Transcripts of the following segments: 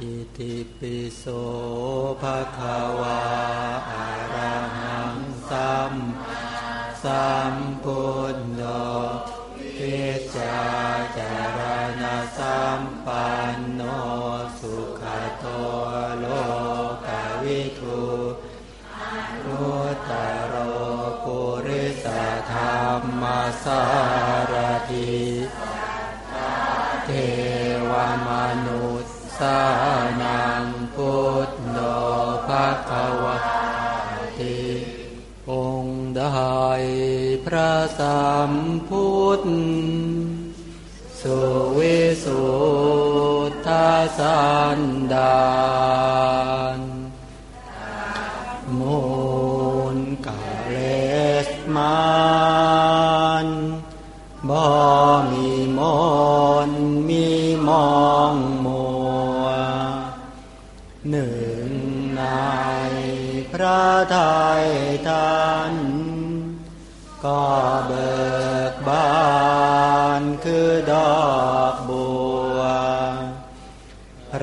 อิติปิโสภะคะวะอะระหังสัมมาสัมพุทโธพิจาจารณะสัมปันโนสุขโตโลกวิทูรุตโรปุริสธรรมสารถิเทวมนุษย์สา สัมพุทธสุวิสุทธาสันดานมูลกาเลสมานบ่มีมนมีมองมัวหนึ่งในพระทัยท่าน ก็เบิกบานคือดอกบัว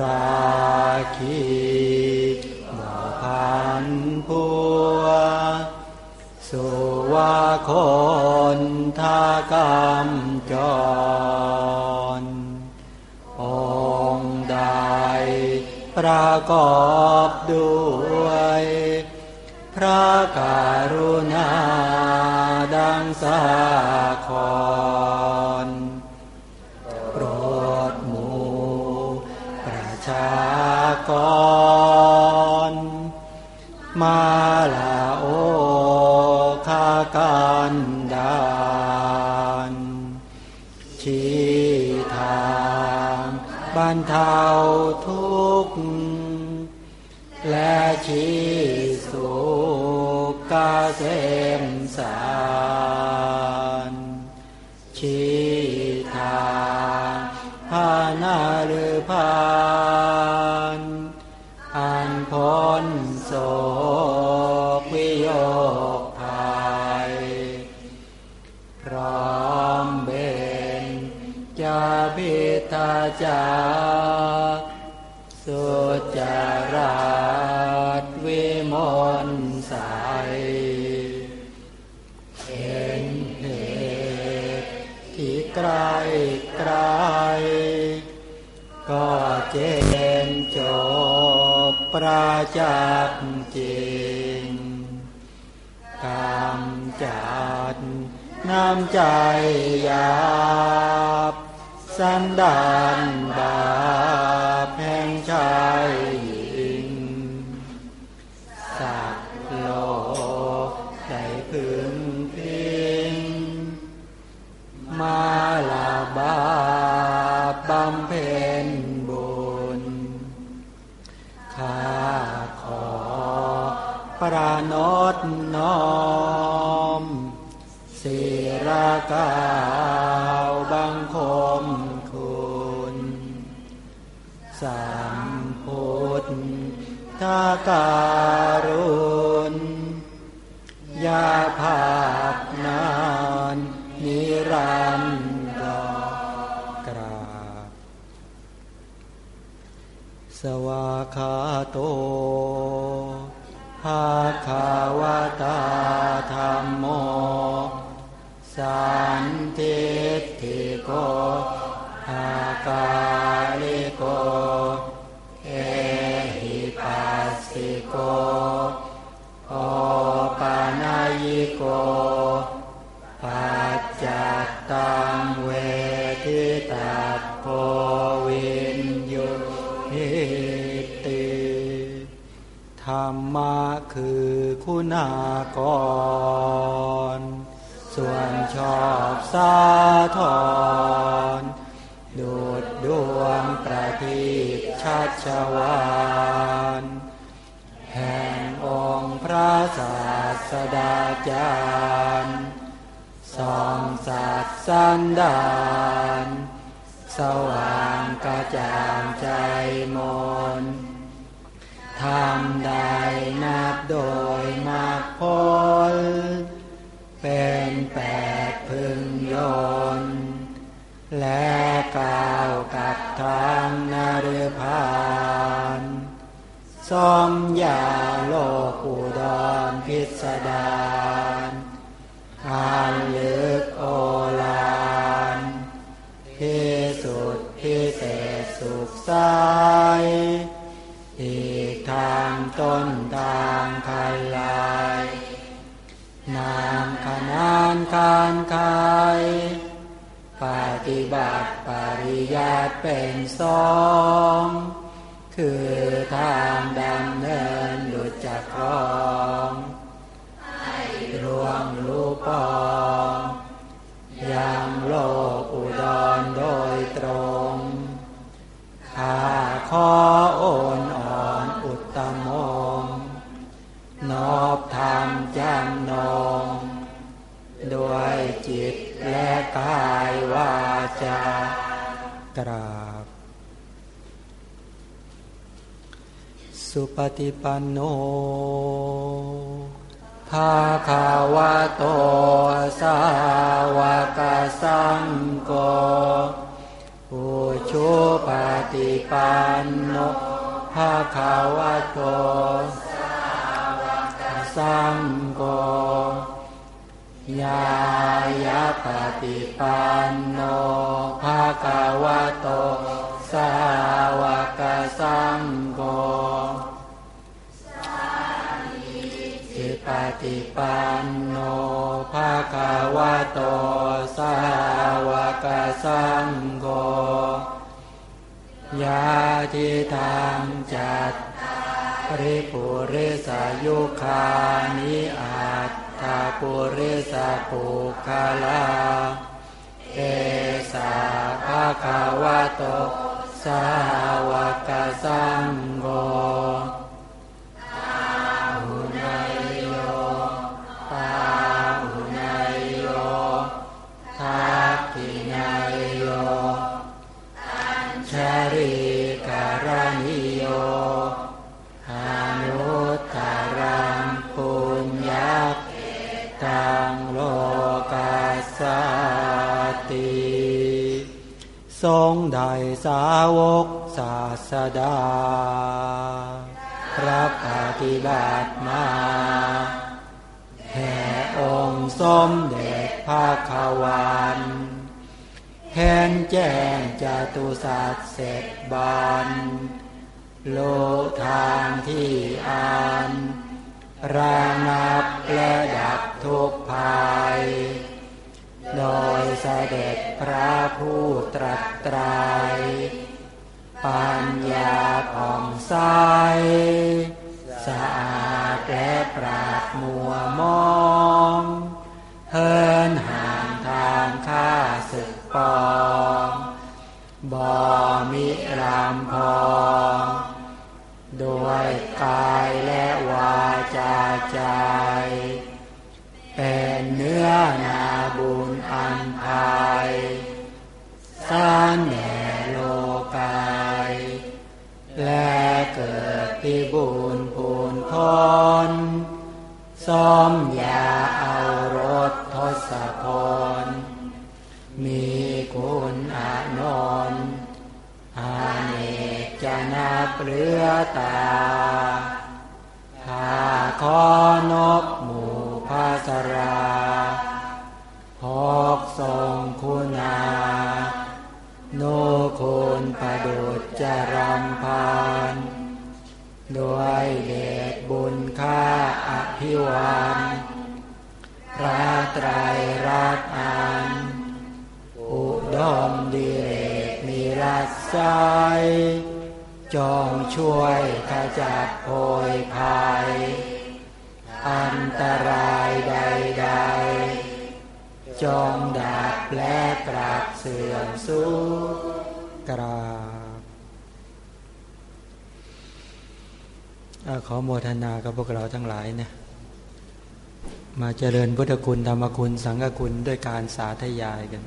ราคีบ่พันพัว สุวาคนทากรรมจร องใดประกอบด้วย พระการุณา งสาครโปรดหมู่ประชากร มาลาโอคากันดานชี้ทางบรรเทาทุกข์และชี้สุข กาเสมสารชี้ทาพานาหรือพานอันพ้นโศกวิโยคภัยพร้อมเบนจะพิทาจา ที่ใกลไกลก็เจนจบประจักษ์จริงกำจัดน้ำใจหยาบ สันดานบาปแห่งชาย ข้าขอประนดน้อมศิรากาวบังคมคุณสัมพุทธาการุณยาภาพนานนิรันดร สวาคาโตภาคาวตาธรรมโม สันทิฏฐิโก เตธรรมะคือคุณากร ส่วนชอบสาทรดูดดวงประทีปชาชวานแห่งองค์พระศาสดาจารย์สองสัตสันดาน สว่างกระจ่างใจมนทำได้นับโดยมากพลเป็นแปดพึงยนและก้าวกับทางนาเรพานสมยาโลกุดรพิสดารอันลึกโอ ที่สุดพิเศษสุขสายอีกทางต้นทางคันลายนามขนานคานคายปฏิบัติปริยัติเป็นสอง คือทางดำเนินหลุดจากคอ อบธรรมจำนง ด้วยจิตและกายวาจา กราบ สุปฏิปันโนภาคาวะโตสาวกสังโฆอุชุปฏิปันโนภาคาวะโตส สังโฆยายาปฏิปันโนภาคาวะโต สาวกสังโฆสิปฏิปันโนภาคาวะโต สาวกสังโฆยาทิทางจัต ริปุริสายุคานิอาตตาปุริสาปุคาลาเอสาภาคาวะโตสาวกสังโฆ ทรงได้สาวกศาสดา รับปฏิบัติมาแห่องค์สมเด็จพระขวานเห็นแจ้งจตุสัตเสร็จบานโลทางที่อ่านระงับและดับทุกภัย โดยเสด็จพระผู้ตรัสตรายปัญญาผ่องใสสะอาดและปรา ญอันภายสร้านแห่โลกายและเกิดที่บุญปูนพรซ้อมยาเอารถทศพร มีคุณอานนท์อาเนกจะนับเรือตาข้าขอนกหมู่ภาสรา กทรงคุณา โนคุณประดุจจรำพานด้วยเดชบุญค่าอภิวานพระไตรรัตนอัน อุดมดีเรกมีรัศไซจงช่วยขจัดโพยภัย อันตรายใดๆ จงดับและตรัสเสื่อมสูญกราบขอโมทนากับพวกเราทั้งหลายนะมาเจริญพุทธคุณธรรมคุณสังฆคุณด้วยการสาธยายกัน